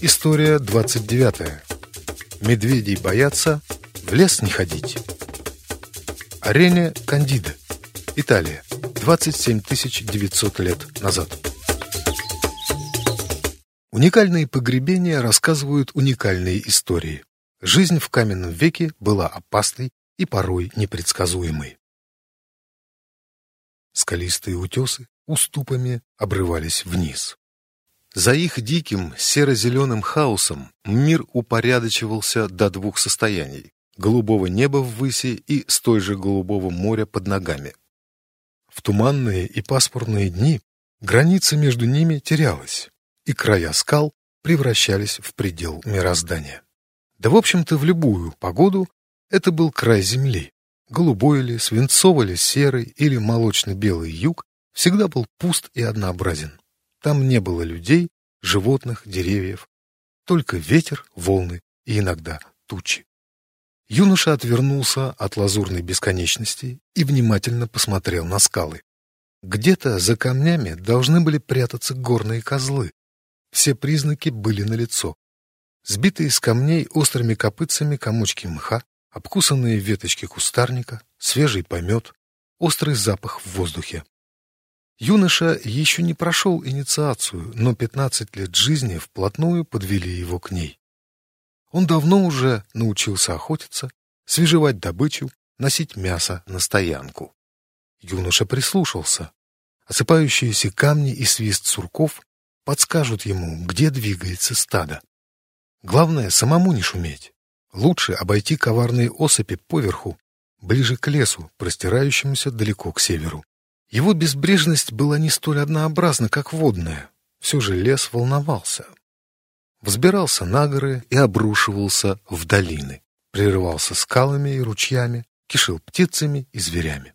История 29. Медведей боятся, в лес не ходить. Арене Кандида. Италия. 27 900 лет назад. Уникальные погребения рассказывают уникальные истории. Жизнь в каменном веке была опасной и порой непредсказуемой. Скалистые утесы уступами обрывались вниз. За их диким серо-зеленым хаосом мир упорядочивался до двух состояний — голубого неба ввыси и столь же голубого моря под ногами. В туманные и пасмурные дни граница между ними терялась, и края скал превращались в предел мироздания. Да, в общем-то, в любую погоду это был край земли. Голубой ли, свинцовый ли, серый или молочно-белый юг всегда был пуст и однообразен. Там не было людей, животных, деревьев, только ветер, волны и иногда тучи. Юноша отвернулся от лазурной бесконечности и внимательно посмотрел на скалы. Где-то за камнями должны были прятаться горные козлы. Все признаки были налицо. Сбитые с камней острыми копытцами комочки мха, обкусанные веточки кустарника, свежий помет, острый запах в воздухе. Юноша еще не прошел инициацию, но пятнадцать лет жизни вплотную подвели его к ней. Он давно уже научился охотиться, свежевать добычу, носить мясо на стоянку. Юноша прислушался. Осыпающиеся камни и свист сурков подскажут ему, где двигается стадо. Главное, самому не шуметь. Лучше обойти коварные осыпи поверху, ближе к лесу, простирающемуся далеко к северу. Его безбрежность была не столь однообразна, как водная. Все же лес волновался. Взбирался на горы и обрушивался в долины. Прерывался скалами и ручьями, кишил птицами и зверями.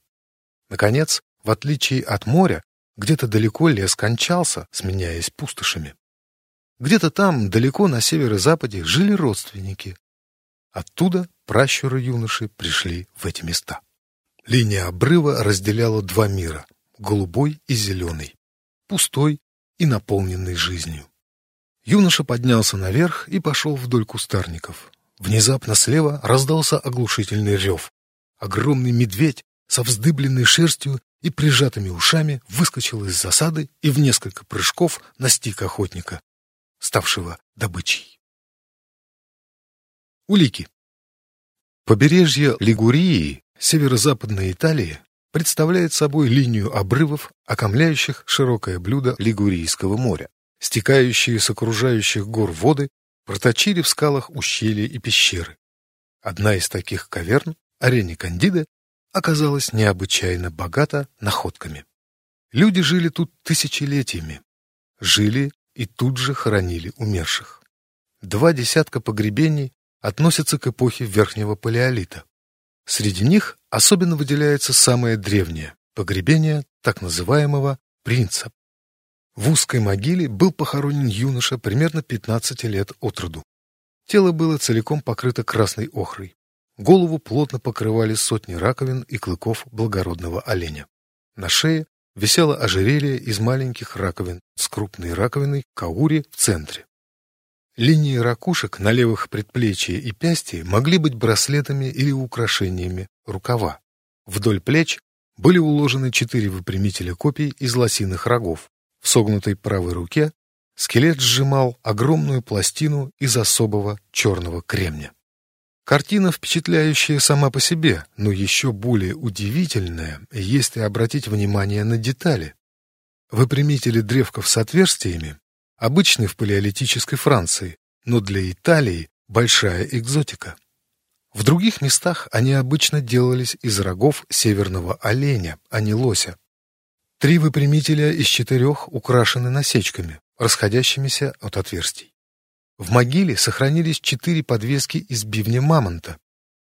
Наконец, в отличие от моря, где-то далеко лес кончался, сменяясь пустошами. Где-то там, далеко на северо-западе, жили родственники. Оттуда пращуры юноши пришли в эти места. Линия обрыва разделяла два мира — голубой и зеленый, пустой и наполненный жизнью. Юноша поднялся наверх и пошел вдоль кустарников. Внезапно слева раздался оглушительный рев. Огромный медведь со вздыбленной шерстью и прижатыми ушами выскочил из засады и в несколько прыжков настиг охотника, ставшего добычей. Улики. Побережье Лигурии, северо-западной Италии, представляет собой линию обрывов, окомляющих широкое блюдо Лигурийского моря. Стекающие с окружающих гор воды проточили в скалах ущелья и пещеры. Одна из таких каверн, арене Кандида, оказалась необычайно богата находками. Люди жили тут тысячелетиями. Жили и тут же хоронили умерших. Два десятка погребений относятся к эпохе Верхнего Палеолита. Среди них особенно выделяется самое древнее – погребение так называемого принца. В узкой могиле был похоронен юноша примерно 15 лет от роду. Тело было целиком покрыто красной охрой. Голову плотно покрывали сотни раковин и клыков благородного оленя. На шее висело ожерелье из маленьких раковин с крупной раковиной каури в центре. Линии ракушек на левых предплечье и пястье могли быть браслетами или украшениями рукава. Вдоль плеч были уложены четыре выпрямителя копий из лосиных рогов. В согнутой правой руке скелет сжимал огромную пластину из особого черного кремня. Картина впечатляющая сама по себе, но еще более удивительная, если обратить внимание на детали. Выпрямители древков с отверстиями обычны в палеолитической Франции, но для Италии большая экзотика. В других местах они обычно делались из рогов северного оленя, а не лося. Три выпрямителя из четырех украшены насечками, расходящимися от отверстий. В могиле сохранились четыре подвески из бивня мамонта.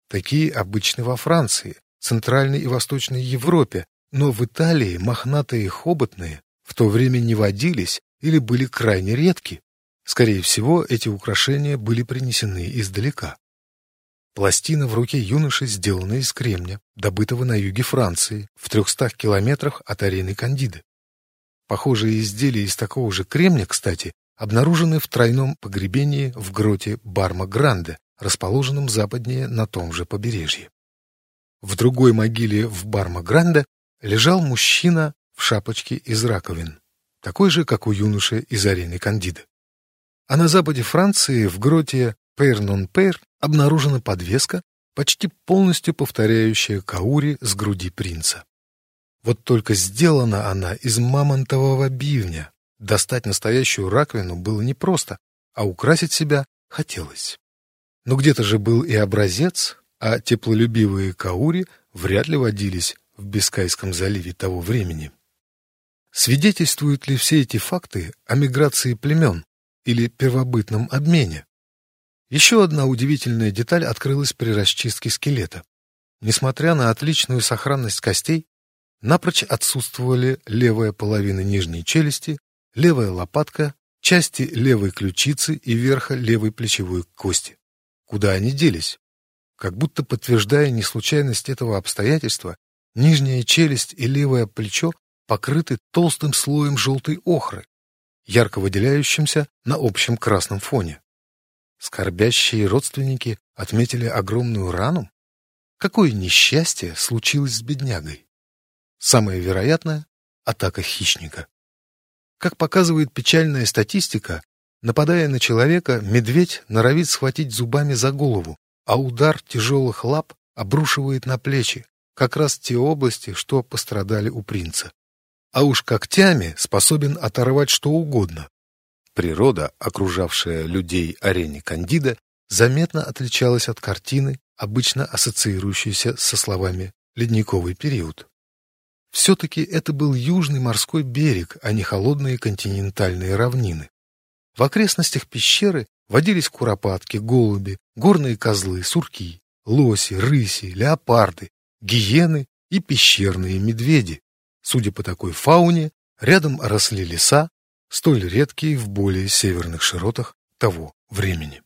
Такие обычны во Франции, Центральной и Восточной Европе, но в Италии мохнатые хоботные в то время не водились или были крайне редки. Скорее всего, эти украшения были принесены издалека. Пластина в руке юноши сделана из кремня, добытого на юге Франции, в трехстах километрах от арены Кандиды. Похожие изделия из такого же кремня, кстати, обнаружены в тройном погребении в гроте Барма-Гранде, расположенном западнее на том же побережье. В другой могиле в Барма-Гранде лежал мужчина в шапочке из раковин, такой же, как у юноши из арены Кандида. А на западе Франции, в гроте Пейр-нон-Пейр, обнаружена подвеска, почти полностью повторяющая каури с груди принца. Вот только сделана она из мамонтового бивня. Достать настоящую раковину было непросто, а украсить себя хотелось. Но где-то же был и образец, а теплолюбивые каури вряд ли водились в Бискайском заливе того времени. Свидетельствуют ли все эти факты о миграции племен или первобытном обмене? Еще одна удивительная деталь открылась при расчистке скелета. Несмотря на отличную сохранность костей, напрочь отсутствовали левая половина нижней челюсти, левая лопатка, части левой ключицы и верха левой плечевой кости. Куда они делись? Как будто подтверждая неслучайность этого обстоятельства, нижняя челюсть и левое плечо покрыты толстым слоем желтой охры, ярко выделяющимся на общем красном фоне. Скорбящие родственники отметили огромную рану? Какое несчастье случилось с беднягой? Самое вероятное — атака хищника. Как показывает печальная статистика, нападая на человека, медведь норовит схватить зубами за голову, а удар тяжелых лап обрушивает на плечи, как раз те области, что пострадали у принца. А уж когтями способен оторвать что угодно, Природа, окружавшая людей арене Кандида, заметно отличалась от картины, обычно ассоциирующейся со словами «ледниковый период». Все-таки это был южный морской берег, а не холодные континентальные равнины. В окрестностях пещеры водились куропатки, голуби, горные козлы, сурки, лоси, рыси, леопарды, гиены и пещерные медведи. Судя по такой фауне, рядом росли леса, столь редкие в более северных широтах того времени.